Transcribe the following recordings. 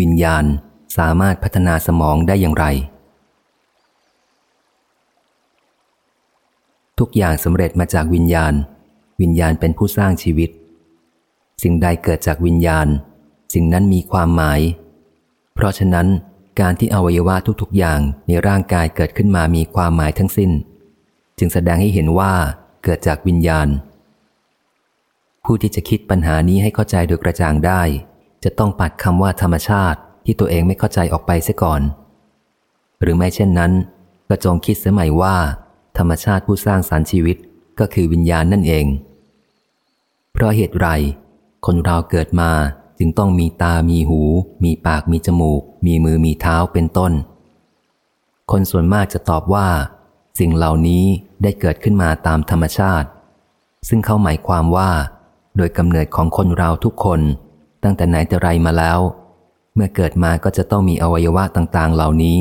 วิญญาณสามารถพัฒนาสมองได้อย่างไร ทุกอย่างสำเร็จมาจากวิญญาณ วิญญาณเป็นผู้สร้างชีวิต สิ่งใดเกิดจากวิญญาณ สิ่งนั้นมีความหมาย เพราะฉะนั้นการที่อวัยวะทุกๆ อย่างในร่างกายเกิดขึ้นมามีความหมายทั้งสิ้น จึงแสดงให้เห็นว่าเกิดจากวิญญาณ ผู้ที่จะคิดปัญหานี้ให้เข้าใจโดยกระจ่างได้ จะต้องปัดคำว่าธรรมชาติที่ตัวเองไม่เข้าใจออกไปเสียก่อน หรือไม่เช่นนั้นก็จงคิดเสียใหม่ว่า ธรรมชาติผู้สร้างสารรค์ชีวิตก็คือวิญญาณนั่นเอง เพราะเหตุไร คนเราเกิดมาจึงต้องมีตามีหู มีปากมีจมูก มีมือมีเท้าเป็นต้น คนส่วนมากจะตอบว่า สิ่งเหล่านี้ได้เกิดขึ้นมาตามธรรมชาติ ซึ่งเขาหมายความว่า โดยกำเนิดของคนเราทุกคน ตั้งแต่ไหนแต่ไรมาแล้ว เมื่อเกิดมาก็จะต้องมีอวัยวะต่างๆ เหล่านี้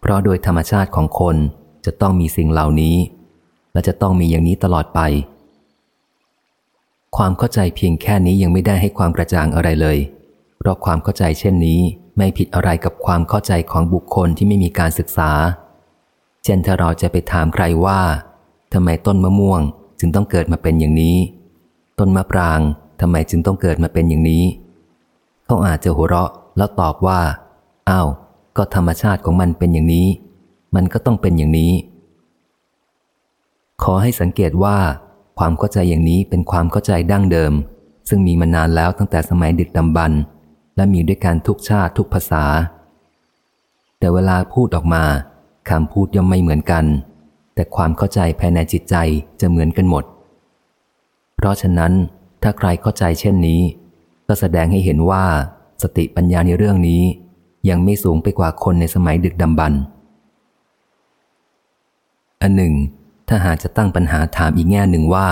เพราะโดยธรรมชาติของคนจะต้องมีสิ่งเหล่านี้ และจะต้องมีอย่างนี้ตลอดไป ความเข้าใจเพียงแค่นี้ยังไม่ได้ให้ความกระจ่างอะไรเลย เพราะความเข้าใจเช่นนี้ไม่ผิดอะไรกับความเข้าใจของบุคคลที่ไม่มีการศึกษา เช่นถ้าเราจะไปถามใครว่าทำไมต้นมะม่วงจึงต้องเกิดมาเป็นอย่างนี้ ต้นมะปราง ทำไมจึงต้องเกิดมาเป็นอย่างนี้ เขาอาจจะหัวเราะแล้วตอบว่าอ้าวก็ธรรมชาติของมันเป็นอย่างนี้ มันก็ต้องเป็นอย่างนี้ ขอให้สังเกตว่า ความเข้าใจอย่างนี้เป็นความเข้าใจดั้งเดิม ซึ่งมีมานานแล้วตั้งแต่สมัยดึกดำบรรและมีด้วยกันทุกชาติทุกภาษา แต่เวลาพูดออกมาคำพูดย่อมไม่เหมือนกัน แต่ความเข้าใจภายในจิตใจจะเหมือนกันหมด เพราะฉะนั้น ถ้าใครเข้าใจเช่นนี้ ก็แสดงให้เห็นว่าสติปัญญาในเรื่องนี้ ยังไม่สูงไปกว่าคนในสมัยดึกดำบรรอันหนึ่ง ถ้าหากจะตั้งปัญหาถามอีกแง่หนึ่งว่า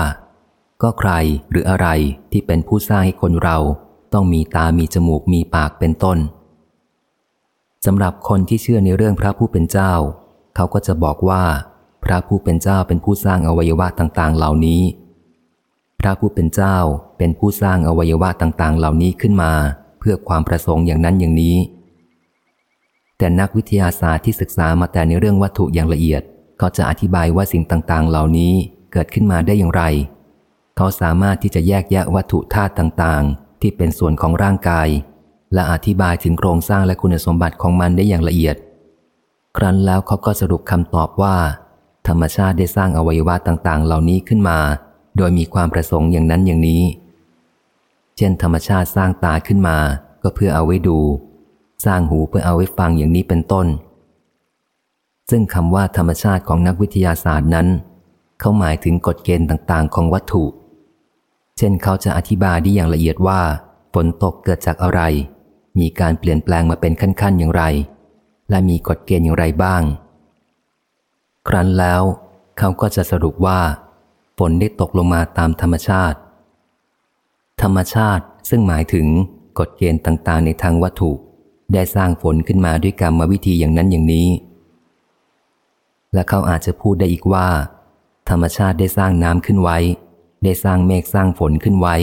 ก็ใครหรืออะไรที่เป็นผู้สร้างให้คนเราต้องมีตามีจมูกมีปากเป็นต้นสำหรับคนที่เชื่อในเรื่องพระผู้เป็นเจ้า เขาก็จะบอกว่า พระผู้เป็นเจ้าเป็นผู้สร้างอวัยวะต่าง ๆ เหล่านี้ พระผู้เป็นเจ้าเป็นผู้สร้างอวัยวะต่างๆ เหล่านี้ขึ้นมา เพื่อความประสงค์อย่างนั้นอย่างนี้ แต่นักวิทยาศาสตร์ที่ศึกษามาแต่ในเรื่องวัตถุอย่างละเอียดเขาจะอธิบายว่าสิ่งต่างๆ เหล่านี้เกิดขึ้นมาได้อย่างไร เขาสามารถที่จะแยกแยะวัตถุธาตุต่างๆ ที่เป็นส่วนของร่างกาย และอธิบายถึงโครงสร้างและคุณสมบัติของมันได้อย่างละเอียด ครั้นแล้วเขาก็สรุปคำตอบว่า ธรรมชาติได้สร้างอวัยวะต่างๆ เหล่านี้ขึ้นมา โดยมีความประสงค์อย่างนั้นอย่างนี้ เช่น ธรรมชาติสร้างตาขึ้นมาก็เพื่อเอาไว้ดู สร้างหูเพื่อเอาไว้ฟังอย่างนี้เป็นต้น ซึ่งคำว่าธรรมชาติของนักวิทยาศาสตร์นั้น เขาหมายถึงกฎเกณฑ์ต่างๆ ของวัตถุ เช่นเขาจะอธิบายได้อย่างละเอียดว่าฝนตกเกิดจากอะไร มีการเปลี่ยนแปลงมาเป็นขั้นๆอย่างไร และมีกฎเกณฑ์อย่างไรบ้าง ครั้นแล้วเขาก็จะสรุปว่า นได้ตกลงมาตามธรรมชาติ ธรรมชาติซึ่งหมายถึงกฎเกณฑ์ต่างๆ ในทางวัตถุ ได้สร้างฝนขึ้นมาด้วยกรรมวิธีอย่างนั้นอย่างนี้ และเขาอาจจะพูดได้อีกว่า ธรรมชาติได้สร้างน้ำขึ้นไว้ ได้สร้างเมฆสร้างฝนขึ้นไว้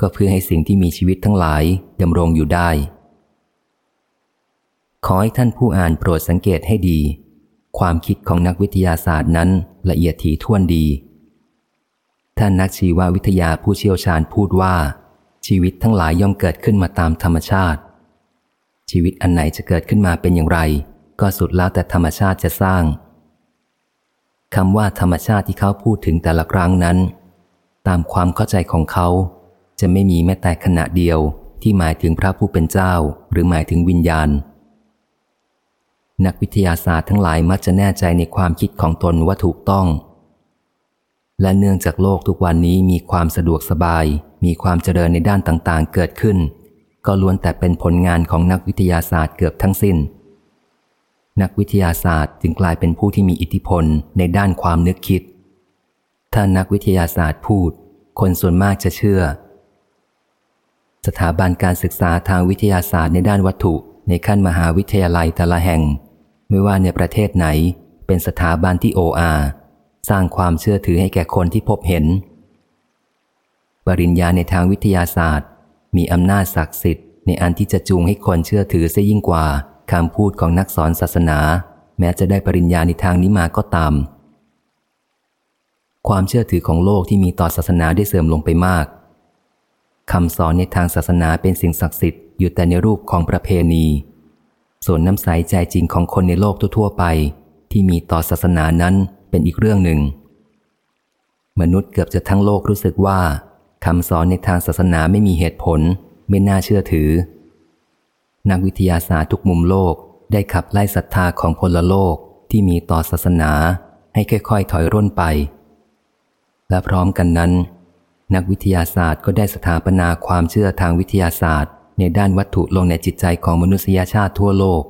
ก็เพื่อให้สิ่งที่มีชีวิตทั้งหลายดำรงอยู่ได้ ขอให้ท่านผู้อ่านโปรดสังเกตให้ดี ความคิดของนักวิทยาศาสตร์นั้นละเอียดถี่ถ้วนดี ท่านนักชีววิทยาผู้เชี่ยวชาญพูดว่า ชีวิตทั้งหลายย่อมเกิดขึ้นมาตามธรรมชาติ ชีวิตอันไหนจะเกิดขึ้นมาเป็นอย่างไร ก็สุดแล้วแต่ธรรมชาติจะสร้างคำว่าธรรมชาติที่เขาพูดถึงแต่ละครั้งนั้น ตามความเข้าใจของเขา จะไม่มีแม้แต่ขณะเดียวที่หมายถึงพระผู้เป็นเจ้า หรือหมายถึงวิญญาณ นักวิทยาศาสตร์ทั้งหลายมักจะแน่ใจในความคิดของตนว่าถูกต้อง และเนื่องจากโลกทุกวันนี้มีความสะดวกสบาย มีความเจริญในด้านต่างๆ เกิดขึ้น ก็ล้วนแต่เป็นผลงานของนักวิทยาศาสตร์เกือบทั้งสิ้น นักวิทยาศาสตร์จึงกลายเป็นผู้ที่มีอิทธิพลในด้านความนึกคิด ถ้านักวิทยาศาสตร์พูด คนส่วนมากจะเชื่อ สถาบันการศึกษาทางวิทยาศาสตร์ในด้านวัตถุ ในขั้นมหาวิทยาลัยแต่ละแห่ง ไม่ว่าในประเทศไหน เป็นสถาบันที่โออา สร้างความเชื่อถือให้แก่คนที่พบเห็น ปริญญาในทางวิทยาศาสตร์ มีอำนาจศักดิ์สิทธิ์ในอันที่จะจูงให้คนเชื่อถือเสียยิ่งกว่าคำพูดของนักสอนศาสนา แม้จะได้ปริญญาในทางนี้มาก็ตาม ความเชื่อถือของโลกที่มีต่อศาสนาได้เสื่อมลงไปมากคำสอนในทางศาสนาเป็นสิ่งศักดิ์สิทธิ์อยู่แต่ในรูปของประเพณี ส่วนน้ำใสใจจริงของคนในโลกทั่วไป ที่มีต่อศาสนานั้น เป็นอีกเรื่องหนึ่ง มนุษย์เกือบจะทั้งโลกรู้สึกว่าคำสอนในทางศาสนาไม่มีเหตุผล ไม่น่าเชื่อถือ นักวิทยาศาสตร์ทุกมุมโลกได้ขับไล่ศรัทธาของพลโลกที่มีต่อศาสนาให้ค่อยๆ ถอยร่นไป และพร้อมกันนั้น นักวิทยาศาสตร์ก็ได้สถาปนาความเชื่อทางวิทยาศาสตร์ ในด้านวัตถุลงในจิตใจของมนุษยชาติทั่วโลก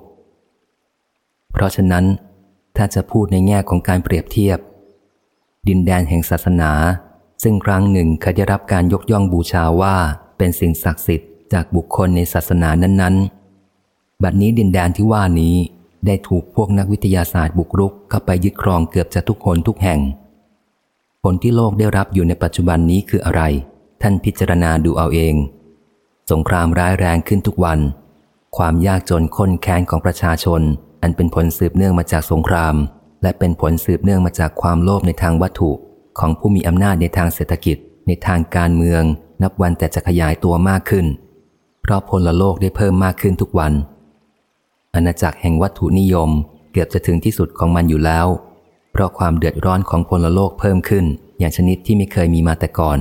เพราะฉะนั้น ถ้าจะพูดในแง่ของการเปรียบเทียบ ดินแดนแห่งศาสนา ซึ่งครั้งหนึ่งเคยได้รับการยกย่องบูชาว่าเป็นสิ่งศักดิ์สิทธิ์จากบุคคลในศาสนานั้น ๆ บัดนี้ดินแดนที่ว่านี้ได้ถูกพวกนักวิทยาศาสตร์บุกรุกเข้าไปยึดครองเกือบจะทุกคนทุกแห่ง ผลที่โลกได้รับอยู่ในปัจจุบันนี้คืออะไร ท่านพิจารณาดูเอาเอง สงครามร้ายแรงขึ้นทุกวัน ความยากจนค้นแค้นของประชาชน อันเป็นผลสืบเนื่องมาจากสงคราม และเป็นผลสืบเนื่องมาจากความโลภในทางวัตถุ ของผู้มีอำนาจในทางเศรษฐกิจ ในทางการเมือง นับวันแต่จะขยายตัวมากขึ้น เพราะพลโลกได้เพิ่มมากขึ้นทุกวัน อาณาจักรแห่งวัตถุนิยมเกือบจะถึงที่สุดของมันอยู่แล้ว เพราะความเดือดร้อนของพลโลกเพิ่มขึ้น อย่างชนิดที่ไม่เคยมีมาแต่ก่อน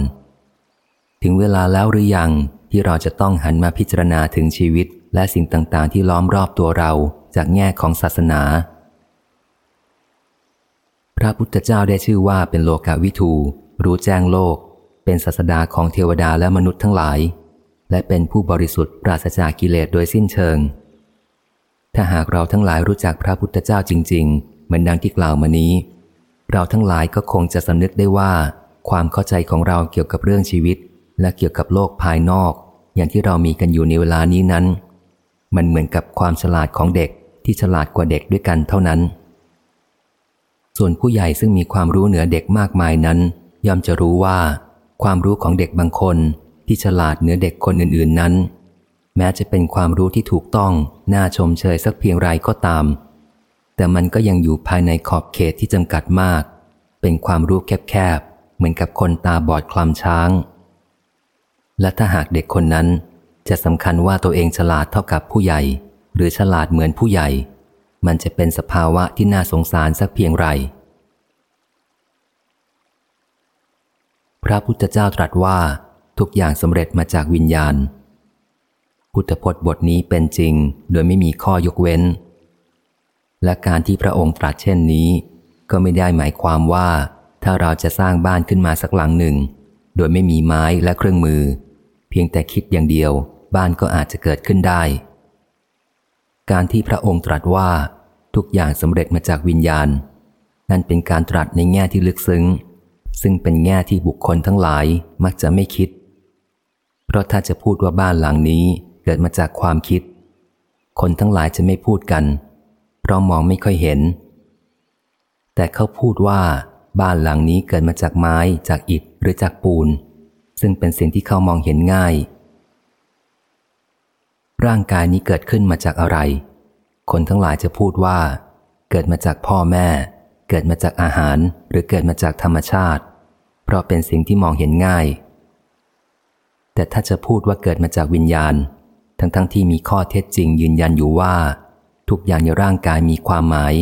ถึงเวลาแล้วหรือยังที่เราจะต้องหันมาพิจารณาถึงชีวิตและสิ่งต่างๆ ที่ล้อมรอบตัวเรา จากแง่ของศาสนา พระพุทธเจ้าได้ชื่อว่าเป็นโลกาวิทู รู้แจ้งโลก เป็นศาสดาของเทวดาและมนุษย์ทั้งหลาย และเป็นผู้บริสุทธิ์ปราศจากกิเลสโดยสิ้นเชิง ถ้าหากเราทั้งหลายรู้จักพระพุทธเจ้าจริง ๆ เหมือนดังที่กล่าวมานี้ เราทั้งหลายก็คงจะสำนึกได้ว่าความเข้าใจของเราเกี่ยวกับเรื่องชีวิต และเกี่ยวกับโลกภายนอก อย่างที่เรามีกันอยู่ในเวลานี้นั้น มันเหมือนกับความฉลาดของเด็ก ที่ฉลาดกว่าเด็กด้วยกันเท่านั้น ส่วนผู้ใหญ่ซึ่งมีความรู้เหนือเด็กมากมายนั้น ย่อมจะรู้ว่า ความรู้ของเด็กบางคนที่ฉลาดเหนือเด็กคนอื่น ๆนั้น แม้จะเป็นความรู้ที่ถูกต้องน่าชมเชยสักเพียงไรก็ตาม แต่มันก็ยังอยู่ภายในขอบเขตที่จำกัดมาก เป็นความรู้แคบๆเหมือนกับคนตาบอดคลำช้าง และถ้าหากเด็กคนนั้นจะสำคัญว่าตัวเองฉลาดเท่ากับผู้ใหญ่ หรือฉลาดเหมือนผู้ใหญ่ มันจะเป็นสภาวะที่น่าสงสารสักเพียงไร พระพุทธเจ้าตรัสว่าทุกอย่างสำเร็จมาจากวิญญาณ พุทธพจน์บทนี้เป็นจริง โดยไม่มีข้อยกเว้น และการที่พระองค์ตรัสเช่นนี้ ก็ไม่ได้หมายความว่า ถ้าเราจะสร้างบ้านขึ้นมาสักหลังหนึ่ง โดยไม่มีไม้และเครื่องมือ เพียงแต่คิดอย่างเดียว บ้านก็อาจจะเกิดขึ้นได้ การที่พระองค์ตรัสว่าทุกอย่างสำเร็จมาจากวิญญาณ นั่นเป็นการตรัสในแง่ที่ลึกซึ้ง ซึ่งเป็นแง่ที่บุคคลทั้งหลายมักจะไม่คิด เพราะถ้าจะพูดว่าบ้านหลังนี้เกิดมาจากความคิด คนทั้งหลายจะไม่พูดกัน เพราะมองไม่ค่อยเห็น แต่เขาพูดว่าบ้านหลังนี้เกิดมาจากไม้จากอิฐหรือจากปูน ซึ่งเป็นสิ่งที่เขามองเห็นง่าย ร่างกายนี้เกิดขึ้นมาจากอะไร คนทั้งหลายจะพูดว่า เกิดมาจากพ่อแม่ เกิดมาจากอาหารหรือเกิดมาจากธรรมชาติ เพราะเป็นสิ่งที่มองเห็นง่าย แต่ถ้าจะพูดว่าเกิดมาจากวิญญาณ ทั้งๆทที่มีข้อเท็จจริงยืนยันอยู่ว่า ทุกอย่างในร่างกายมีความหมาย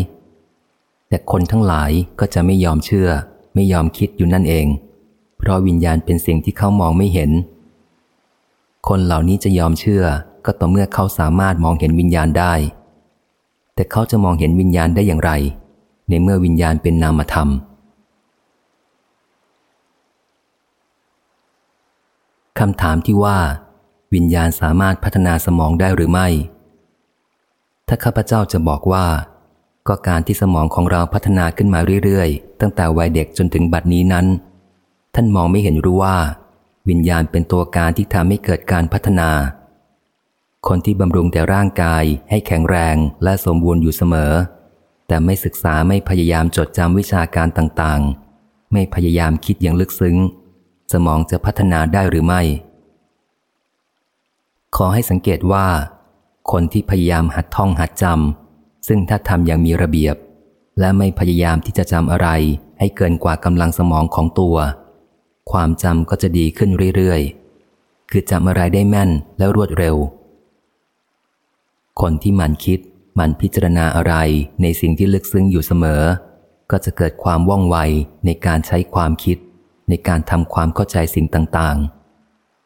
แต่คนทั้งหลายก็จะไม่ยอมเชื่อ ไม่ยอมคิดอยู่นั่นเอง เพราะวิญญาณเป็นสิ่งที่เขามองไม่เห็น คนเหล่านี้จะยอมเชื่อก็ต่อเมื่อเขาสามารถมองเห็นวิญญาณได้ แต่เขาจะมองเห็นวิญญาณได้อย่างไร ในเมื่อวิญญาณเป็นนามธรรม คำถามที่ว่า วิญญาณสามารถพัฒนาสมองได้หรือไม่ ถ้าข้าพเจ้าจะบอกว่า ก็การที่สมองของเราพัฒนาขึ้นมาเรื่อยๆ ตั้งแต่วัยเด็กจนถึงบัดนี้นั้น ท่านมองไม่เห็นรู้ว่า วิญญาณเป็นตัวการที่ทำให้เกิดการพัฒนา คนที่บำรุงแต่ร่างกายให้แข็งแรงและสมบูรณ์อยู่เสมอ แต่ไม่ศึกษาไม่พยายามจดจำวิชาการต่างๆ ไม่พยายามคิดอย่างลึกซึ้ง สมองจะพัฒนาได้หรือไม่ ขอให้สังเกตว่า คนที่พยายามหัดท่องหัดจำซึ่งถ้าทำอย่างมีระเบียบ และไม่พยายามที่จะจำอะไร ให้เกินกว่ากำลังสมองของตัว ความจำก็จะดีขึ้นเรื่อยๆ คือจำอะไรได้แม่นและรวดเร็ว คนที่มันคิดมันพิจารณาอะไรในสิ่งที่ลึกซึ้งอยู่เสมอ ก็จะเกิดความว่องไวในการใช้ความคิด ในการทำความเข้าใจสิ่งต่าง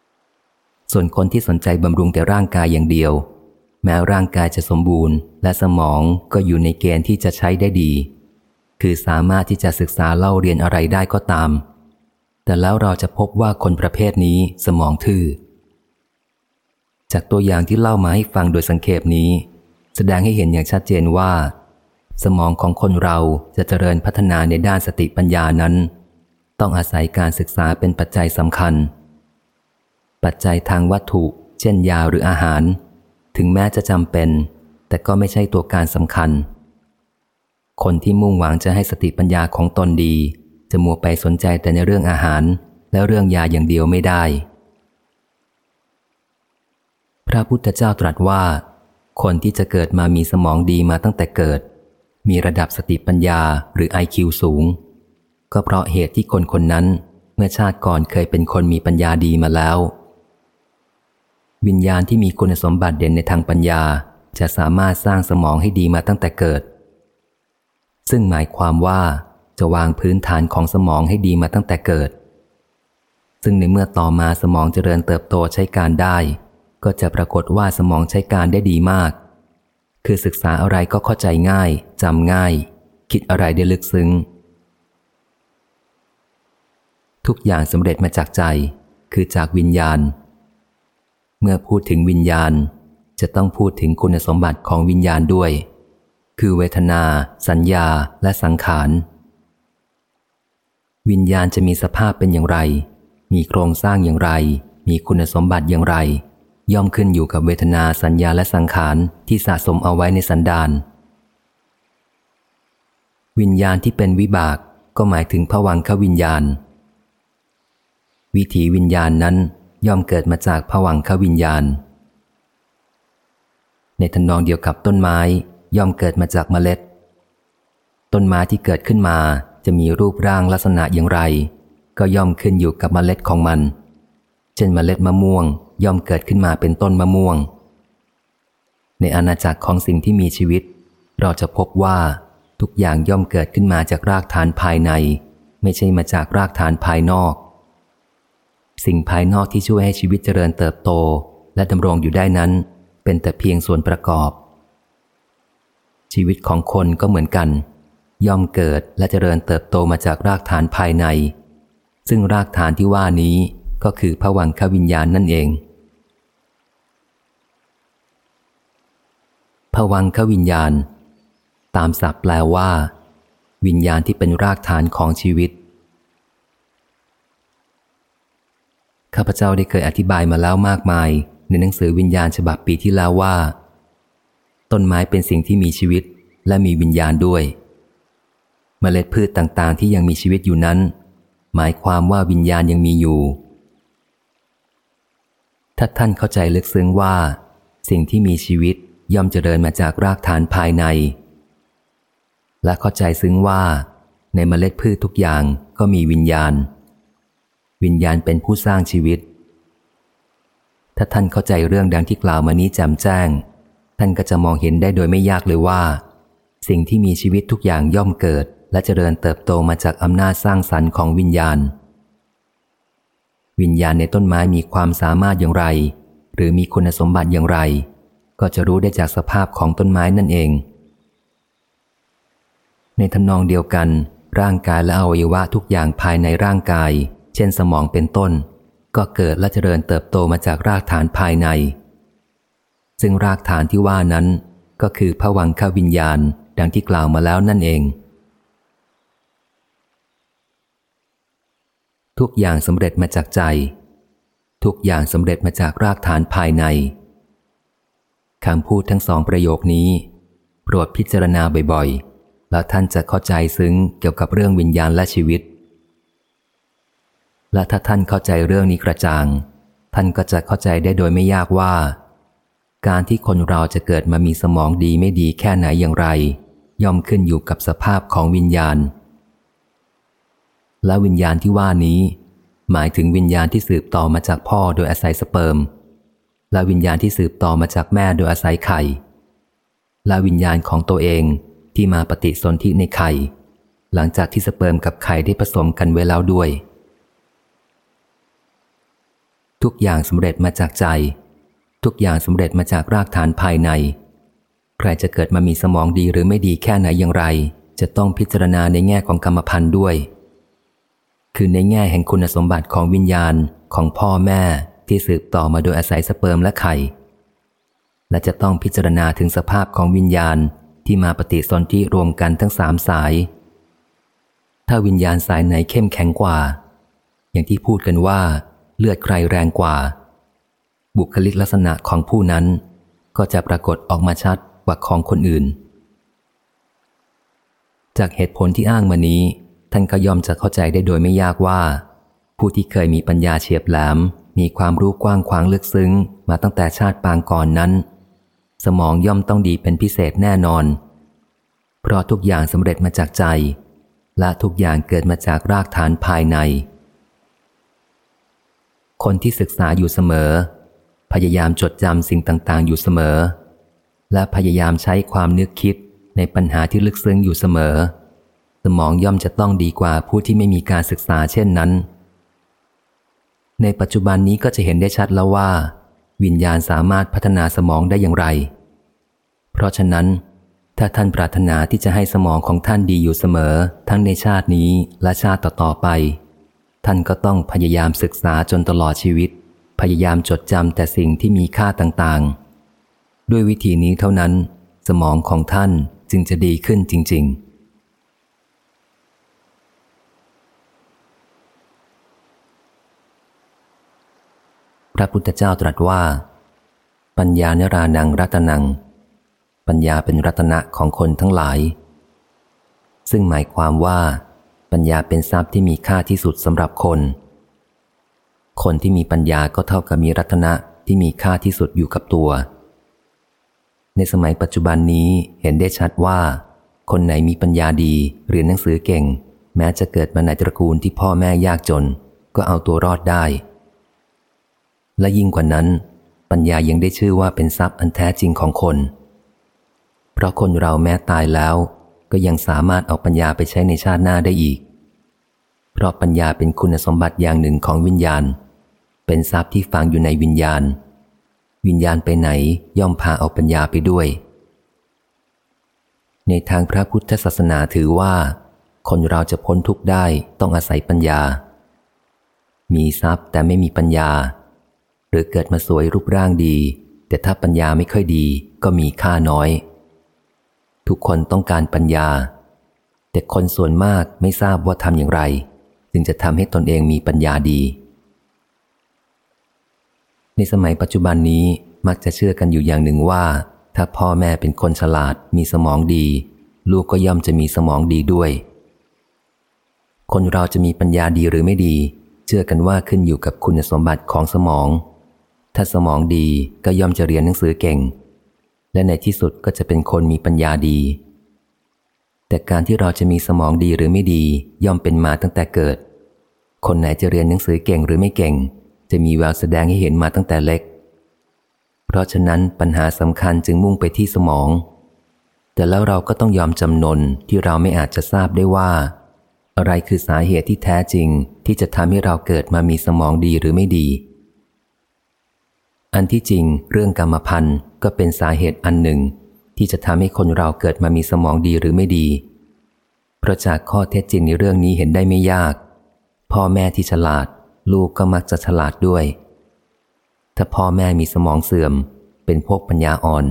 ๆ ส่วนคนที่สนใจบำรุงแต่ร่างกายอย่างเดียว แม้ร่างกายจะสมบูรณ์ และสมองก็อยู่ในเกณฑ์ที่จะใช้ได้ดี คือสามารถที่จะศึกษาเล่าเรียนอะไรได้ก็ตาม แต่แล้วเราจะพบว่าคนประเภทนี้สมองทื่อ จากตัวอย่างที่เล่ามาให้ฟังโดยสังเขปนี้ แสดงให้เห็นอย่างชัดเจนว่า สมองของคนเราจะเจริญพัฒนาในด้านสติปัญญานั้น ต้องอาศัยการศึกษาเป็นปัจจัยสำคัญ ปัจจัยทางวัตถุ เช่นยาหรืออาหาร ถึงแม้จะจำเป็น แต่ก็ไม่ใช่ตัวการสำคัญ คนที่มุ่งหวังจะให้สติปัญญาของตนดี จะมัวไปสนใจแต่ในเรื่องอาหาร และเรื่องยาอย่างเดียวไม่ได้ พระพุทธเจ้าตรัสว่า คนที่จะเกิดมามีสมองดีมาตั้งแต่เกิด มีระดับสติปัญญาหรือไอคิวสูง ก็เพราะเหตุที่คนคนนั้นเมื่อชาติก่อนเคยเป็นคนมีปัญญาดีมาแล้ว วิญญาณที่มีคุณสมบัติเด่นในทางปัญญา จะสามารถสร้างสมองให้ดีมาตั้งแต่เกิด ซึ่งหมายความว่าจะวางพื้นฐานของสมองให้ดีมาตั้งแต่เกิด ซึ่งในเมื่อต่อมาสมองเจริญเติบโตใช้การได้ ก็จะปรากฏว่าสมองใช้การได้ดีมาก คือศึกษาอะไรก็เข้าใจง่ายจำง่าย คิดอะไรได้ลึกซึ้ง ทุกอย่างสำเร็จมาจากใจ คือจากวิญญาณ เมื่อพูดถึงวิญญาณ จะต้องพูดถึงคุณสมบัติของวิญญาณด้วย คือเวทนา สัญญาและสังขาร วิญญาณจะมีสภาพเป็นอย่างไร มีโครงสร้างอย่างไร มีคุณสมบัติอย่างไร ย่อมขึ้นอยู่กับเวทนาสัญญาและสังขารที่สะสมเอาไว้ในสันดานวิญญาณที่เป็นวิบากก็หมายถึงผวังขวิญญาณ วิถีวิญญาณนั้นย่อมเกิดมาจากผวังขวิญญาณ ในทนองเดียวกับต้นไม้ย่อมเกิดมาจากเมล็ด ต้นไม้ที่เกิดขึ้นมาจะมีรูปร่างลักษณะอย่างไร ก็ย่อมขึ้นอยู่กับเมล็ดของมัน เช่นเมล็ดมะม่วง ย่อมเกิดขึ้นมาเป็นต้นมะม่วง ในอาณาจักรของสิ่งที่มีชีวิต เราจะพบว่าทุกอย่างย่อมเกิดขึ้นมาจากรากฐานภายใน ไม่ใช่มาจากรากฐานภายนอก สิ่งภายนอกที่ช่วยให้ชีวิตเจริญเติบโต และดำรงอยู่ได้นั้น เป็นแต่เพียงส่วนประกอบ ชีวิตของคนก็เหมือนกัน ย่อมเกิดและเจริญเติบโตมาจากรากฐานภายใน ซึ่งรากฐานที่ว่านี้ก็คือผวังขวิญญาณนั่นเอง ผวังขวิญญาณ ตามศัพท์แปลว่า วิญญาณที่เป็นรากฐานของชีวิต ข้าพเจ้าได้เคยอธิบายมาแล้วมากมาย ในหนังสือวิญญาณฉบับปีที่แล้วว่า ต้นไม้เป็นสิ่งที่มีชีวิตและมีวิญญาณด้วยเมล็ดพืชต่างๆ ที่ยังมีชีวิตอยู่นั้น หมายความว่าวิญญาณยังมีอยู่ ถ้าท่านเข้าใจลึกซึ้งว่า สิ่งที่มีชีวิต ย่อมเจริญมาจากรากฐานภายใน และเข้าใจซึ้งว่า ในเมล็ดพืชทุกอย่างก็มีวิญญาณ วิญญาณเป็นผู้สร้างชีวิต ถ้าท่านเข้าใจเรื่องดังที่กล่าวมานี้แจ่มแจ้ง ท่านก็จะมองเห็นได้โดยไม่ยากเลยว่า สิ่งที่มีชีวิตทุกอย่างย่อมเกิด และเจริญเติบโตมาจากอำนาจสร้างสรรค์ของวิญญาณ วิญญาณในต้นไม้มีความสามารถอย่างไร หรือมีคุณสมบัติอย่างไร ก็จะรู้ได้จากสภาพของต้นไม้นั่นเอง ในทำนองเดียวกัน ร่างกายและอวัยวะทุกอย่างภายในร่างกาย เช่นสมองเป็นต้น ก็เกิดและเจริญเติบโตมาจากรากฐานภายใน ซึ่งรากฐานที่ว่านั้น ก็คือผวังขวิญญาณ ดังที่กล่าวมาแล้วนั่นเองทุกอย่างสำเร็จมาจากใจ ทุกอย่างสำเร็จมาจากรากฐานภายใน คำพูดทั้งสองประโยคนี้ โปรดพิจารณาบ่อยๆ แล้วท่านจะเข้าใจซึ้งเกี่ยวกับเรื่องวิญญาณและชีวิต และถ้าท่านเข้าใจเรื่องนี้กระจ่าง ท่านก็จะเข้าใจได้โดยไม่ยากว่า การที่คนเราจะเกิดมามีสมองดีไม่ดีแค่ไหนอย่างไร ย่อมขึ้นอยู่กับสภาพของวิญญาณ และวิญญาณที่ว่านี้ หมายถึงวิญญาณที่สืบต่อมาจากพ่อโดยอาศัยสเปิร์ม และวิญญาณที่สืบต่อมาจากแม่โดยอาศัยไข่ และวิญญาณของตัวเองที่มาปฏิสนธิในไข่ หลังจากที่สเปิร์มกับไข่ได้ผสมกันไว้แล้วด้วย ทุกอย่างสำเร็จมาจากใจ ทุกอย่างสำเร็จมาจากรากฐานภายใน ใครจะเกิดมามีสมองดีหรือไม่ดีแค่ไหนอย่างไร จะต้องพิจารณาในแง่ของกรรมพันธุ์ด้วย คือในแง่แห่งคุณสมบัติของวิญญาณของพ่อแม่ ที่สืบต่อมาโดยอาศัยสเปิร์มและไข่ และจะต้องพิจารณาถึงสภาพของวิญญาณที่มาปฏิสนธิรวมกันทั้งสามสาย ถ้าวิญญาณสายไหนเข้มแข็งกว่า อย่างที่พูดกันว่า เลือดใครแรงกว่า บุคลิกลักษณะของผู้นั้น ก็จะปรากฏออกมาชัดกว่าของคนอื่น จากเหตุผลที่อ้างมานี้ ท่านก็ยอมจะเข้าใจได้โดยไม่ยากว่า ผู้ที่เคยมีปัญญาเฉียบแหลม มีความรู้กว้างขวางลึกซึ้งมาตั้งแต่ชาติปางก่อนนั้น สมองย่อมต้องดีเป็นพิเศษแน่นอน เพราะทุกอย่างสำเร็จมาจากใจ และทุกอย่างเกิดมาจากรากฐานภายใน คนที่ศึกษาอยู่เสมอ พยายามจดจำสิ่งต่าง ๆ อยู่เสมอ และพยายามใช้ความนึกคิดในปัญหาที่ลึกซึ้งอยู่เสมอ สมองย่อมจะต้องดีกว่าผู้ที่ไม่มีการศึกษาเช่นนั้น ในปัจจุบันนี้ก็จะเห็นได้ชัดแล้วว่า วิญญาณสามารถพัฒนาสมองได้อย่างไร เพราะฉะนั้น ถ้าท่านปรารถนาที่จะให้สมองของท่านดีอยู่เสมอ ทั้งในชาตินี้และชาติต่อๆไป ท่านก็ต้องพยายามศึกษาจนตลอดชีวิต พยายามจดจำแต่สิ่งที่มีค่าต่างๆ ด้วยวิธีนี้เท่านั้น สมองของท่านจึงจะดีขึ้นจริง ๆ พระพุทธเจ้าตรัสว่า ปัญญาเนรานังรัตนัง ปัญญาเป็นรัตนะของคนทั้งหลาย ซึ่งหมายความว่า ปัญญาเป็นทรัพย์ที่มีค่าที่สุดสำหรับคน คนที่มีปัญญาก็เท่ากับมีรัตนะที่มีค่าที่สุดอยู่กับตัว ในสมัยปัจจุบันนี้เห็นได้ชัดว่า คนไหนมีปัญญาดีเรียนหนังสือเก่ง แม้จะเกิดมาในตระกูลที่พ่อแม่ยากจน ก็เอาตัวรอดได้ และยิ่งกว่านั้น ปัญญายังได้ชื่อว่าเป็นทรัพย์อันแท้จริงของคน เพราะคนเราแม้ตายแล้ว ก็ยังสามารถเอาปัญญาไปใช้ในชาติหน้าได้อีก เพราะปัญญาเป็นคุณสมบัติอย่างหนึ่งของวิญญาณ เป็นทรัพย์ที่ฝังอยู่ในวิญญาณ วิญญาณไปไหนย่อมพาเอาปัญญาไปด้วย ในทางพระพุทธศาสนาถือว่า คนเราจะพ้นทุกข์ได้ต้องอาศัยปัญญา มีทรัพย์แต่ไม่มีปัญญา หรือเกิดมาสวยรูปร่างดี แต่ถ้าปัญญาไม่ค่อยดีก็มีค่าน้อย ทุกคนต้องการปัญญา แต่คนส่วนมากไม่ทราบว่าทำอย่างไร จึงจะทำให้ตนเองมีปัญญาดี ในสมัยปัจจุบันนี้มักจะเชื่อกันอยู่อย่างหนึ่งว่า ถ้าพ่อแม่เป็นคนฉลาดมีสมองดี ลูกก็ย่อมจะมีสมองดีด้วย คนเราจะมีปัญญาดีหรือไม่ดี เชื่อกันว่าขึ้นอยู่กับคุณสมบัติของสมอง ถ้าสมองดีก็ย่อมจะเรียนหนังสือเก่ง และในที่สุดก็จะเป็นคนมีปัญญาดี แต่การที่เราจะมีสมองดีหรือไม่ดีย่อมเป็นมาตั้งแต่เกิด คนไหนจะเรียนหนังสือเก่งหรือไม่เก่ง จะมีแววแสดงให้เห็นมาตั้งแต่เล็ก เพราะฉะนั้นปัญหาสำคัญจึงมุ่งไปที่สมอง แต่แล้วเราก็ต้องยอมจำนนที่เราไม่อาจจะทราบได้ว่า อะไรคือสาเหตุที่แท้จริงที่จะทำให้เราเกิดมามีสมองดีหรือไม่ดี อันที่จริงเรื่องกรรมพันธ์ก็เป็นสาเหตุอันหนึ่ง ที่จะทำให้คนเราเกิดมามีสมองดีหรือไม่ดี เพราะจากข้อเท็จจริงในเรื่องนี้เห็นได้ไม่ยาก พ่อแม่ที่ฉลาด ลูกก็มักจะฉลาดด้วย ถ้าพ่อแม่มีสมองเสื่อม เป็นพวกปัญญาอ่อน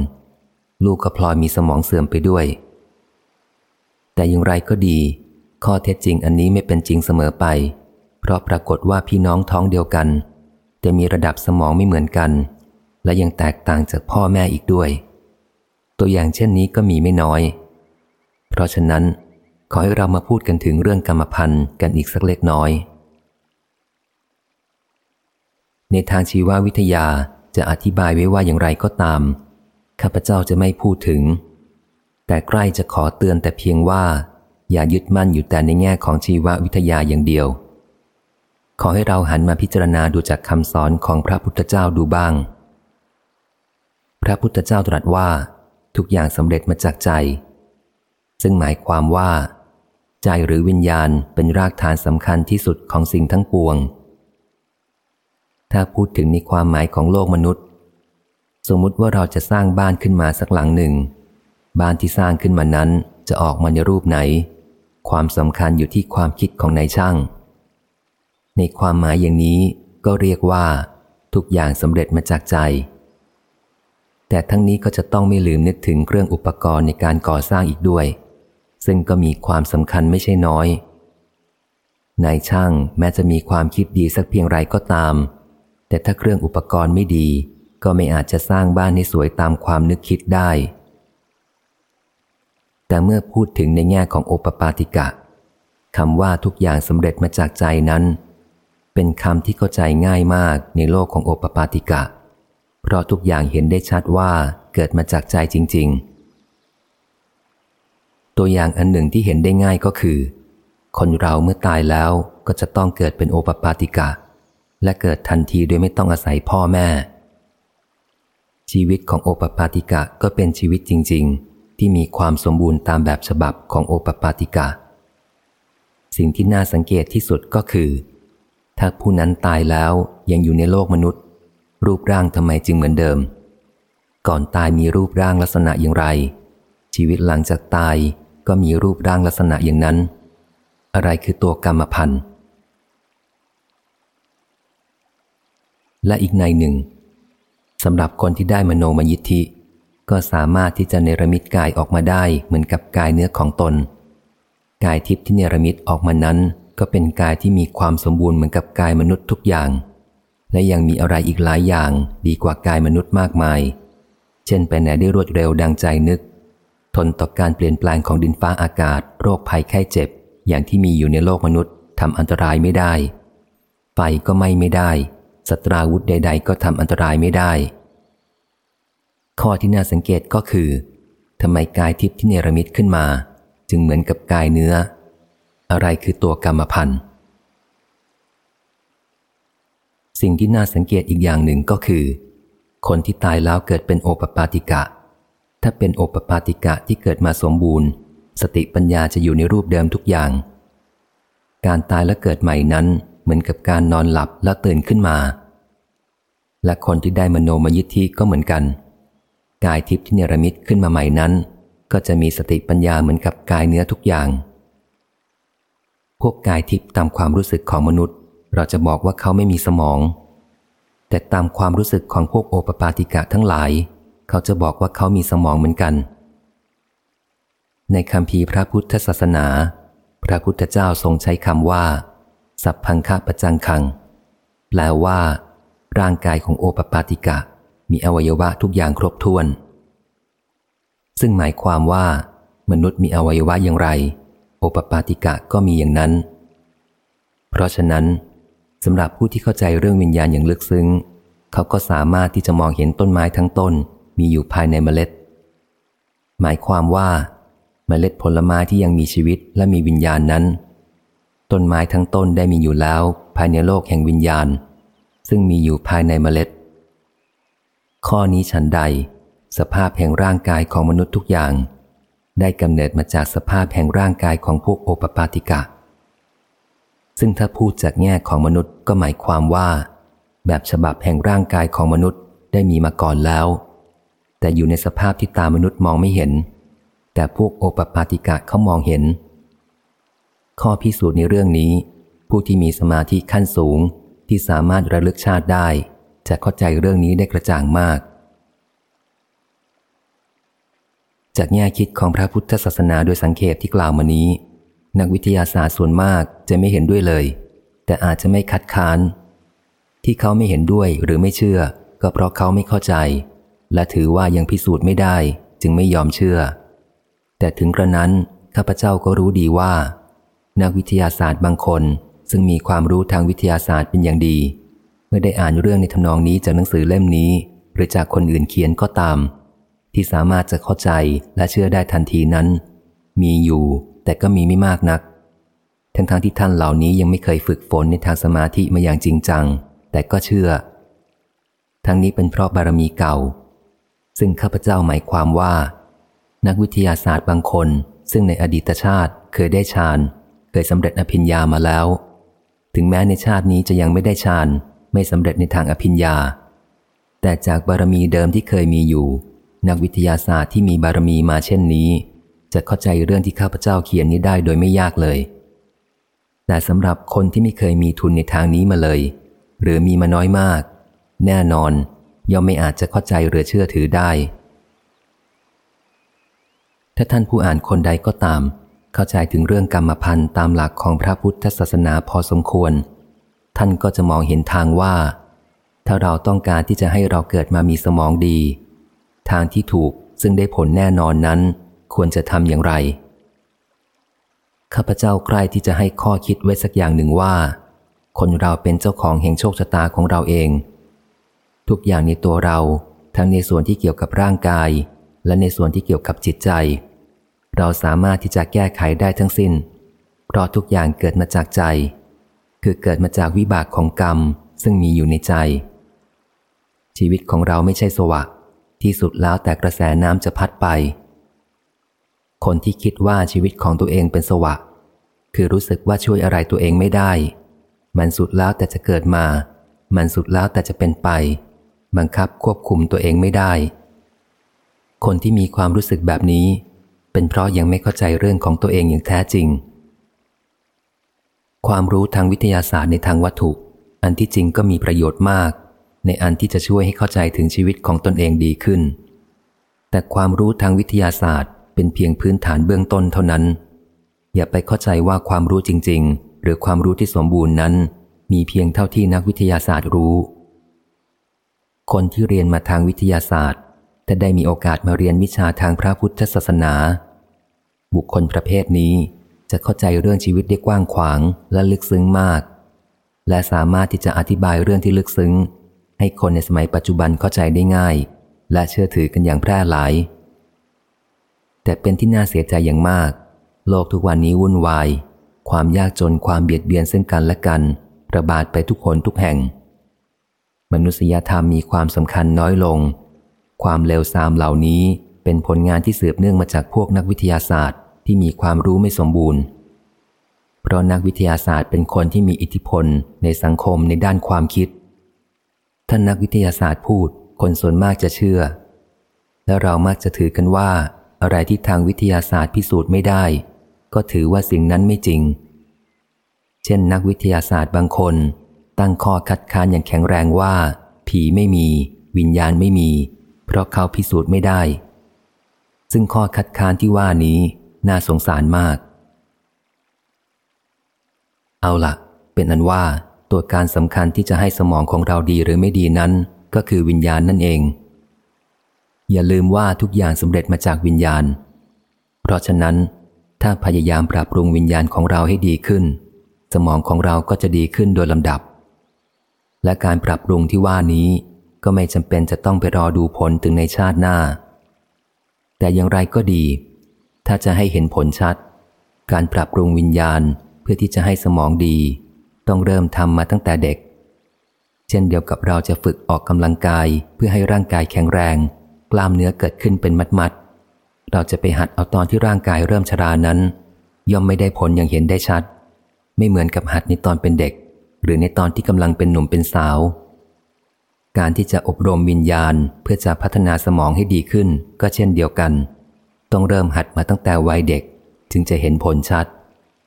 ลูกก็พลอยมีสมองเสื่อมไปด้วย แต่อย่างไรก็ดี ข้อเท็จจริงอันนี้ไม่เป็นจริงเสมอไป เพราะปรากฏว่าพี่น้องท้องเดียวกัน แต่มีระดับสมองไม่เหมือนกัน และยังแตกต่างจากพ่อแม่อีกด้วย ตัวอย่างเช่นนี้ก็มีไม่น้อย เพราะฉะนั้น ขอให้เรามาพูดกันถึงเรื่องกรรมพันธ์กันอีกสักเล็กน้อย ในทางชีววิทยาจะอธิบายไว้ว่าอย่างไรก็ตาม ข้าพเจ้าจะไม่พูดถึง แต่ใกล้จะขอเตือนแต่เพียงว่า อย่ายึดมั่นอยู่แต่ในแง่ของชีววิทยาอย่างเดียว ขอให้เราหันมาพิจารณาดูจากคำสอนของพระพุทธเจ้าดูบ้าง พระพุทธเจ้าตรัสว่า ทุกอย่างสำเร็จมาจากใจ ซึ่งหมายความว่า ใจหรือวิญญาณเป็นรากฐานสำคัญที่สุดของสิ่งทั้งปวง ถ้าพูดถึงในความหมายของโลกมนุษย์ สมมุติว่าเราจะสร้างบ้านขึ้นมาสักหลังหนึ่ง บ้านที่สร้างขึ้นมานั้นจะออกมาในรูปไหน ความสำคัญอยู่ที่ความคิดของนายช่าง ในความหมายอย่างนี้ก็เรียกว่าทุกอย่างสำเร็จมาจากใจ แต่ทั้งนี้ก็จะต้องไม่ลืมนึกถึงเครื่องอุปกรณ์ในการก่อสร้างอีกด้วย ซึ่งก็มีความสำคัญไม่ใช่น้อย นายช่างแม้จะมีความคิดดีสักเพียงไรก็ตาม แต่ถ้าเครื่องอุปกรณ์ไม่ดี ก็ไม่อาจจะสร้างบ้านให้สวยตามความนึกคิดได้ แต่เมื่อพูดถึงในแง่ของโอปปาติกะคำว่าทุกอย่างสำเร็จมาจากใจนั้น เป็นคำที่เข้าใจง่ายมากในโลกของโอปปาติกะ เพราะทุกอย่างเห็นได้ชัดว่าเกิดมาจากใจจริง ๆ ตัวอย่างอันหนึ่งที่เห็นได้ง่ายก็คือ คนเราเมื่อตายแล้วก็จะต้องเกิดเป็นโอปปาติกะ และเกิดทันทีโดยไม่ต้องอาศัยพ่อแม่ ชีวิตของโอปปาติกะก็เป็นชีวิตจริง ๆ ที่มีความสมบูรณ์ตามแบบฉบับของโอปปาติกะ สิ่งที่น่าสังเกตที่สุดก็คือ ถ้าผู้นั้นตายแล้วยังอยู่ในโลกมนุษย์ รูปร่างทำไมจึงเหมือนเดิม ก่อนตายมีรูปร่างลักษณะอย่างไร ชีวิตหลังจากตายก็มีรูปร่างลักษณะอย่างนั้น อะไรคือตัวกรรมพันธ์และอีกในหนึ่งสำหรับคนที่ได้มโนมยิทธิ ก็สามารถที่จะเนรมิตกายออกมาได้เหมือนกับกายเนื้อของตน กายทิพย์ที่เนรมิตออกมานั้น ก็เป็นกายที่มีความสมบูรณ์เหมือนกับกายมนุษย์ทุกอย่าง และยังมีอะไรอีกหลายอย่างดีกว่ากายมนุษย์มากมาย เช่นไปไหนได้รวดเร็วดังใจนึก ทนต่อการเปลี่ยนแปลงของดินฟ้าอากาศ โรคภัยไข้เจ็บ อย่างที่มีอยู่ในโลกมนุษย์ทำอันตรายไม่ได้ไฟก็ไหม้ไม่ได้สตราวุธใด ๆ ก็ทำอันตรายไม่ได้ ข้อที่น่าสังเกตก็คือทำไมกายทิพย์ที่เนรมิตขึ้นมา จึงเหมือนกับกายเนื้อ อะไรคือตัวกรรมพันธ์สิ่งที่น่าสังเกตอีกอย่างหนึ่งก็คือ คนที่ตายแล้วเกิดเป็นโอปปาติกะ ถ้าเป็นโอปปาติกะที่เกิดมาสมบูรณ์ สติปัญญาจะอยู่ในรูปเดิมทุกอย่าง การตายและเกิดใหม่นั้นเหมือนกับการนอนหลับแล้วตื่นขึ้นมา และคนที่ได้มโนมยิทธิก็เหมือนกัน กายทิพย์ที่เนรมิตขึ้นมาใหม่นั้น ก็จะมีสติปัญญาเหมือนกับกายเนื้อทุกอย่าง พวกกายทิพย์ตามความรู้สึกของมนุษย์ เราจะบอกว่าเขาไม่มีสมอง แต่ตามความรู้สึกของพวกโอปปาติกะทั้งหลาย เขาจะบอกว่าเขามีสมองเหมือนกัน ในคำพีพระพุทธศาสนา พระพุทธเจ้าทรงใช้คำว่า สัพพังคะประจังคัง แปลว่า ร่างกายของโอปปาติกะ มีอวัยวะทุกอย่างครบถ้วน ซึ่งหมายความว่า มนุษย์มีอวัยวะอย่างไร โอปปาติกะก็มีอย่างนั้น เพราะฉะนั้นสำหรับผู้ที่เข้าใจเรื่องวิญญาณอย่างลึกซึ้ง เขาก็สามารถที่จะมองเห็นต้นไม้ทั้งต้น มีอยู่ภายในเมล็ด หมายความว่า เมล็ดผลไม้ที่ยังมีชีวิตและมีวิญญาณนั้น ต้นไม้ทั้งต้นได้มีอยู่แล้ว ภายในโลกแห่งวิญญาณ ซึ่งมีอยู่ภายในเมล็ด ข้อนี้ฉันใด สภาพแห่งร่างกายของมนุษย์ทุกอย่าง ได้กำเนิดมาจากสภาพแห่งร่างกายของพวกโอปปาติกะ ซึ่งถ้าพูดจากแง่ของมนุษย์ก็หมายความว่า แบบฉบับแห่งร่างกายของมนุษย์ได้มีมาก่อนแล้ว แต่อยู่ในสภาพที่ตามนุษย์มองไม่เห็น แต่พวกโอปปาติกะเขามองเห็น ข้อพิสูจน์ในเรื่องนี้ ผู้ที่มีสมาธิขั้นสูงที่สามารถระลึกชาติได้ จะเข้าใจเรื่องนี้ได้กระจ่างมาก จากแง่คิดของพระพุทธศาสนาโดยสังเขปที่กล่าวมานี้ นักวิทยาศาสตร์ส่วนมากจะไม่เห็นด้วยเลย แต่อาจจะไม่คัดค้าน ที่เขาไม่เห็นด้วยหรือไม่เชื่อ ก็เพราะเขาไม่เข้าใจ และถือว่ายังพิสูจน์ไม่ได้ จึงไม่ยอมเชื่อ แต่ถึงกระนั้นข้าพเจ้าก็รู้ดีว่า นักวิทยาศาสตร์บางคน ซึ่งมีความรู้ทางวิทยาศาสตร์เป็นอย่างดี เมื่อได้อ่านเรื่องในทำนองนี้จากหนังสือเล่มนี้ หรือจากคนอื่นเขียนก็ตาม ที่สามารถจะเข้าใจและเชื่อได้ทันทีนั้น มีอยู่แต่ก็มีไม่มากนัก ทั้งๆทที่ท่านเหล่านี้ยังไม่เคยฝึกฝนในทางสมาธิมาอย่างจริงจัง แต่ก็เชื่อ ทั้งนี้เป็นเพราะบารมีเก่า ซึ่งข้าพเจ้าหมายความว่า นักวิทยาศาสตร์บางคน ซึ่งในอดีตชาติเคยได้ฌานเคยสำเร็จอภิญญามาแล้ว ถึงแม้ในชาตินี้จะยังไม่ได้ฌานไม่สำเร็จในทางอภิญญา แต่จากบารมีเดิมที่เคยมีอยู่ นักวิทยาศาสตร์ที่มีบารมีมาเช่นนี้ จะเข้าใจเรื่องที่ข้าพเจ้าเขียนนี้ได้โดยไม่ยากเลย แต่สำหรับคนที่ไม่เคยมีทุนในทางนี้มาเลย หรือมีมาน้อยมาก แน่นอน ย่อมไม่อาจจะเข้าใจหรือเชื่อถือได้ ถ้าท่านผู้อ่านคนใดก็ตาม เข้าใจถึงเรื่องกรรมพันธ์ตามหลักของพระพุทธศาสนาพอสมควร ท่านก็จะมองเห็นทางว่า ถ้าเราต้องการที่จะให้เราเกิดมามีสมองดี ทางที่ถูกซึ่งได้ผลแน่นอนนั้น ควรจะทำอย่างไร ข้าพเจ้าใกล้ที่จะให้ข้อคิดไว้สักอย่างหนึ่งว่า คนเราเป็นเจ้าของแห่งโชคชะตาของเราเอง ทุกอย่างในตัวเราทั้งในส่วนที่เกี่ยวกับร่างกาย และในส่วนที่เกี่ยวกับจิตใจ เราสามารถที่จะแก้ไขได้ทั้งสิน้น เพราะทุกอย่างเกิดมาจากใจ คือเกิดมาจากวิบากของกรรมซึ่งมีอยู่ในใจ ชีวิตของเราไม่ใช่สวะ ที่สุดแล้วแต่กระแสน้ำจะพัดไป คนที่คิดว่าชีวิตของตัวเองเป็นสวะ คือรู้สึกว่าช่วยอะไรตัวเองไม่ได้ มันสุดแล้วแต่จะเกิดมา มันสุดแล้วแต่จะเป็นไป บังคับควบคุมตัวเองไม่ได้ คนที่มีความรู้สึกแบบนี้ เป็นเพราะยังไม่เข้าใจเรื่องของตัวเองอย่างแท้จริง ความรู้ทางวิทยาศาสตร์ในทางวัตถุ อันที่จริงก็มีประโยชน์มาก ในอันที่จะช่วยให้เข้าใจถึงชีวิตของตนเองดีขึ้น แต่ความรู้ทางวิทยาศาสตร์ เป็นเพียงพื้นฐานเบื้องต้นเท่านั้น อย่าไปเข้าใจว่าความรู้จริง ๆ หรือความรู้ที่สมบูรณ์นั้น มีเพียงเท่าที่นักวิทยาศาสตร์รู้ คนที่เรียนมาทางวิทยาศาสตร์ถ้าได้มีโอกาสมาเรียนวิชาทางพระพุทธศาสนา บุคคลประเภทนี้จะเข้าใจเรื่องชีวิตได้กว้างขวางและลึกซึ้งมาก และสามารถที่จะอธิบายเรื่องที่ลึกซึ้ง ให้คนในสมัยปัจจุบันเข้าใจได้ง่าย และเชื่อถือกันอย่างแพร่หลาย แต่เป็นที่น่าเสียใจอย่างมาก โลกทุกวันนี้วุ่นวาย ความยากจนความเบียดเบียนซึ่งกันและกัน ระบาดไปทุกคนทุกแห่ง มนุษยธรรมมีความสำคัญน้อยลง ความเลวทรามเหล่านี้เป็นผลงานที่สืบเนื่องมาจากพวกนักวิทยาศาสตร์ที่มีความรู้ไม่สมบูรณ์ เพราะนักวิทยาศาสตร์เป็นคนที่มีอิทธิพลในสังคมในด้านความคิด ท่านนักวิทยาศาสตร์พูด คนส่วนมากจะเชื่อ และเรามักจะถือกันว่า อะไรที่ทางวิทยาศาสตร์พิสูจน์ไม่ได้ ก็ถือว่าสิ่งนั้นไม่จริง เช่น นักวิทยาศาสตร์บางคน ตั้งข้อคัดค้านอย่างแข็งแรงว่า ผีไม่มี วิญญาณไม่มี เพราะเขาพิสูจน์ไม่ได้ ซึ่งข้อคัดค้านที่ว่านี้น่าสงสารมาก เอาละเป็นอันว่า ตัวการสำคัญที่จะให้สมองของเราดีหรือไม่ดีนั้น ก็คือวิญญาณนั่นเอง อย่าลืมว่าทุกอย่างสำเร็จมาจากวิญญาณ เพราะฉะนั้น ถ้าพยายามปรับปรุงวิญญาณของเราให้ดีขึ้น สมองของเราก็จะดีขึ้นโดยลำดับ และการปรับปรุงที่ว่านี้ ก็ไม่จำเป็นจะต้องไปรอดูผลถึงในชาติหน้า แต่อย่างไรก็ดี ถ้าจะให้เห็นผลชัด การปรับปรุงวิญญาณเพื่อที่จะให้สมองดี ต้องเริ่มทำมาตั้งแต่เด็ก เช่นเดียวกับเราจะฝึกออกกำลังกายเพื่อให้ร่างกายแข็งแรง กล้ามเนื้อเกิดขึ้นเป็นมัดมัดเราจะไปหัดเอาตอนที่ร่างกายเริ่มชรานั้น ย่อมไม่ได้ผลอย่างเห็นได้ชัด ไม่เหมือนกับหัดในตอนเป็นเด็ก หรือในตอนที่กำลังเป็นหนุ่มเป็นสาว การที่จะอบรมวิญญาณเพื่อจะพัฒนาสมองให้ดีขึ้น ก็เช่นเดียวกัน ต้องเริ่มหัดมาตั้งแต่วัยเด็ก จึงจะเห็นผลชัด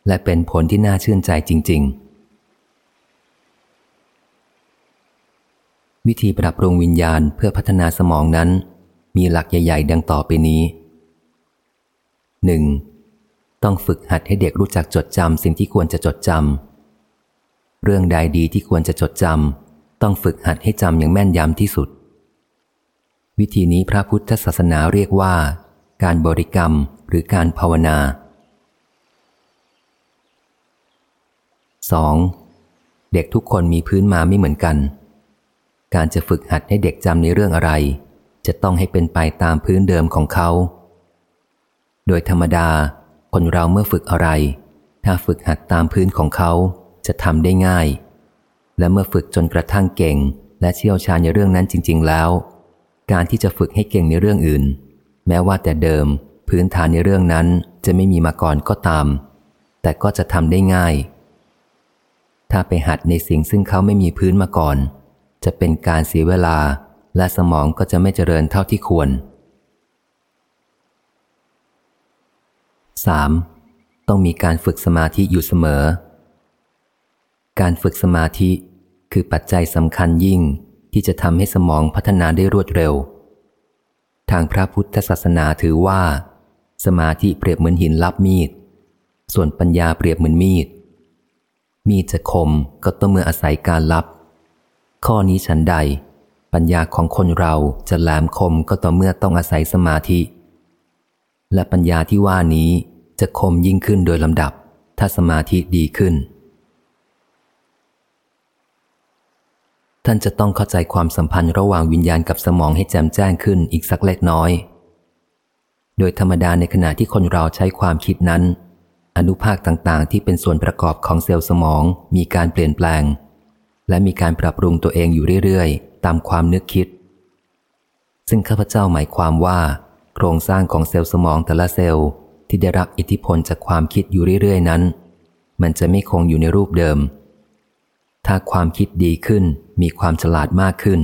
และเป็นผลที่น่าชื่นใจจริง ๆ วิธีปรับปรุงวิญญาณเพื่อพัฒนาสมองนั้น มีหลักใหญ่ ๆ ดังต่อไปนี้ 1. ต้องฝึกหัดให้เด็กรู้จักจดจำสิ่งที่ควรจะจดจำเรื่องใดดีที่ควรจะจดจำต้องฝึกหัดให้จำอย่างแม่นยำที่สุด วิธีนี้พระพุทธศาสนาเรียกว่า การบริกรรมหรือการภาวนา 2. เด็กทุกคนมีพื้นมาไม่เหมือนกัน การจะฝึกหัดให้เด็กจำในเรื่องอะไร จะต้องให้เป็นไปตามพื้นเดิมของเขา โดยธรรมดา คนเราเมื่อฝึกอะไร ถ้าฝึกหัดตามพื้นของเขาจะทำได้ง่าย และเมื่อฝึกจนกระทั่งเก่ง และเชี่ยวชาญในเรื่องนั้นจริง ๆ แล้ว การที่จะฝึกให้เก่งในเรื่องอื่น แม้ว่าแต่เดิม พื้นฐานในเรื่องนั้นจะไม่มีมาก่อนก็ตาม แต่ก็จะทำได้ง่าย ถ้าไปหัดในสิ่งซึ่งเขาไม่มีพื้นมาก่อน จะเป็นการเสียเวลาและสมองก็จะไม่เจริญเท่าที่ควร 3. ต้องมีการฝึกสมาธิอยู่เสมอ การฝึกสมาธิคือปัจจัยสำคัญยิ่งที่จะทำให้สมองพัฒนาได้รวดเร็ว ทางพระพุทธศาสนาถือว่า สมาธิเปรียบเหมือนหินรับมีด ส่วนปัญญาเปรียบเหมือนมีด มีดจะคมก็ต้องเมื่ออาศัยการรับ ข้อนี้ฉันใด ปัญญาของคนเราจะแหลมคมก็ต่อเมื่อต้องอาศัยสมาธิ และปัญญาที่ว่านี้จะคมยิ่งขึ้นโดยลำดับ ถ้าสมาธิดีขึ้น ท่านจะต้องเข้าใจความสัมพันธ์ระหว่างวิญญาณกับสมองให้แจ่มแจ้งขึ้นอีกสักเล็กน้อย โดยธรรมดาในขณะที่คนเราใช้ความคิดนั้น อนุภาคต่างๆ ที่เป็นส่วนประกอบของเซลล์สมองมีการเปลี่ยนแปลง และมีการปรับปรุงตัวเองอยู่เรื่อยๆ ตามความนึกคิด ซึ่งข้าพเจ้าหมายความว่า โครงสร้างของเซลล์สมองแต่ละเซลล์ที่ได้รับอิทธิพลจากความคิดอยู่เรื่อยๆ นั้น มันจะไม่คงอยู่ในรูปเดิม ถ้าความคิดดีขึ้นมีความฉลาดมากขึ้น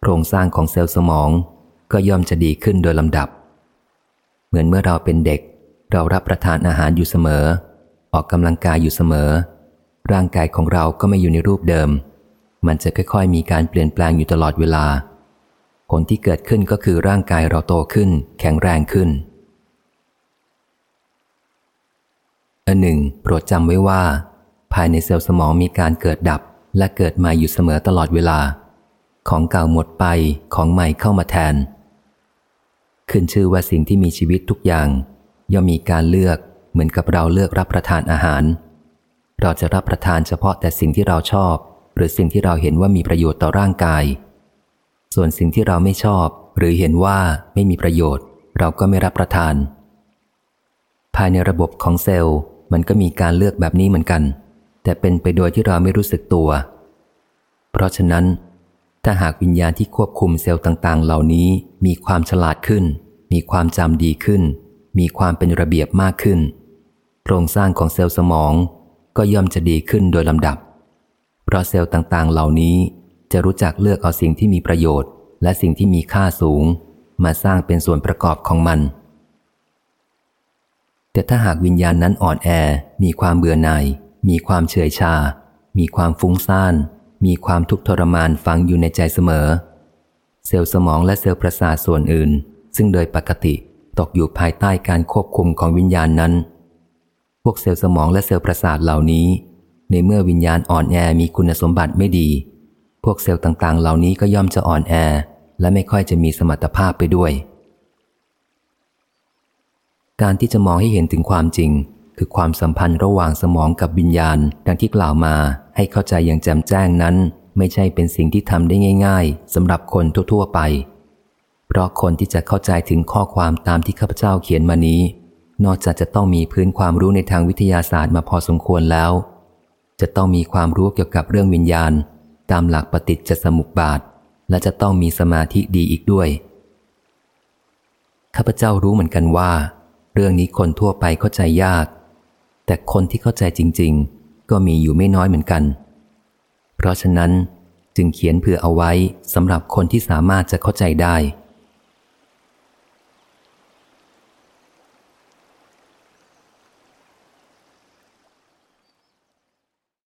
โครงสร้างของเซลล์สมองก็ย่อมจะดีขึ้นโดยลำดับ เหมือนเมื่อเราเป็นเด็ก เรารับประทานอาหารอยู่เสมอ ออกกำลังกายอยู่เสมอ ร่างกายของเราก็ไม่อยู่ในรูปเดิม มันจะค่อยๆ มีการเปลี่ยนแปลงอยู่ตลอดเวลา ผลที่เกิดขึ้นก็คือร่างกายเราโตขึ้น แข็งแรงขึ้นอันหนึ่ง โปรดจำไว้ว่า ภายในเซลล์สมองมีการเกิดดับและเกิดใหม่อยู่เสมอตลอดเวลา ของเก่าหมดไปของใหม่เข้ามาแทน ขึ้นชื่อว่าสิ่งที่มีชีวิตทุกอย่าง ย่อมมีการเลือกเหมือนกับเราเลือกรับประทานอาหาร เราจะรับประทานเฉพาะแต่สิ่งที่เราชอบ หรือสิ่งที่เราเห็นว่ามีประโยชน์ต่อร่างกาย ส่วนสิ่งที่เราไม่ชอบ หรือเห็นว่าไม่มีประโยชน์ เราก็ไม่รับประทาน ภายในระบบของเซลล์ มันก็มีการเลือกแบบนี้เหมือนกัน แต่เป็นไปโดยที่เราไม่รู้สึกตัว เพราะฉะนั้น ถ้าหากวิญญาณที่ควบคุมเซลล์ต่าง ๆ เหล่านี้มีความฉลาดขึ้น มีความจำดีขึ้น มีความเป็นระเบียบมากขึ้น โครงสร้างของเซลล์สมอง ก็ย่อมจะดีขึ้นโดยลำดับ เพราะเซลล์ต่างๆ เหล่านี้จะรู้จักเลือกเอาสิ่งที่มีประโยชน์ และสิ่งที่มีค่าสูง มาสร้างเป็นส่วนประกอบของมัน แต่ถ้าหากวิญญาณนั้นอ่อนแอ มีความเบื่อหน่าย มีความเฉยชา มีความฟุ้งซ่าน มีความทุกข์ทรมานฝังอยู่ในใจเสมอ เซลล์สมองและเซลล์ประสาทส่วนอื่น ซึ่งโดยปกติตกอยู่ภายใต้การควบคุมของวิญญาณนั้น พวกเซลล์สมองและเซลล์ประสาทเหล่านี้ ในเมื่อวิญญาณอ่อนแอมีคุณสมบัติไม่ดี พวกเซลล์ต่างๆ เหล่านี้ก็ย่อมจะอ่อนแอ และไม่ค่อยจะมีสมรรถภาพไปด้วย การที่จะมองให้เห็นถึงความจริง คือความสัมพันธ์ระหว่างสมองกับวิญญาณ ดังที่กล่าวมาให้เข้าใจอย่างแจ่มแจ้งนั้น ไม่ใช่เป็นสิ่งที่ทำได้ง่าย ๆสำหรับคนทั่วๆไป เพราะคนที่จะเข้าใจถึงข้อความตามที่ข้าพเจ้าเขียนมานี้ นอกจากจะต้องมีพื้นความรู้ในทางวิทยาศาสตร์มาพอสมควรแล้ว จะต้องมีความรู้เกี่ยวกับเรื่องวิญญาณ ตามหลักปฏิจจสมุปบาท และจะต้องมีสมาธิดีอีกด้วย ข้าพเจ้ารู้เหมือนกันว่า เรื่องนี้คนทั่วไปเข้าใจยาก แต่คนที่เข้าใจจริง ๆ ก็มีอยู่ไม่น้อยเหมือนกัน เพราะฉะนั้นจึงเขียนเผื่อเอาไว้สำหรับคนที่สามารถจะเข้าใจได้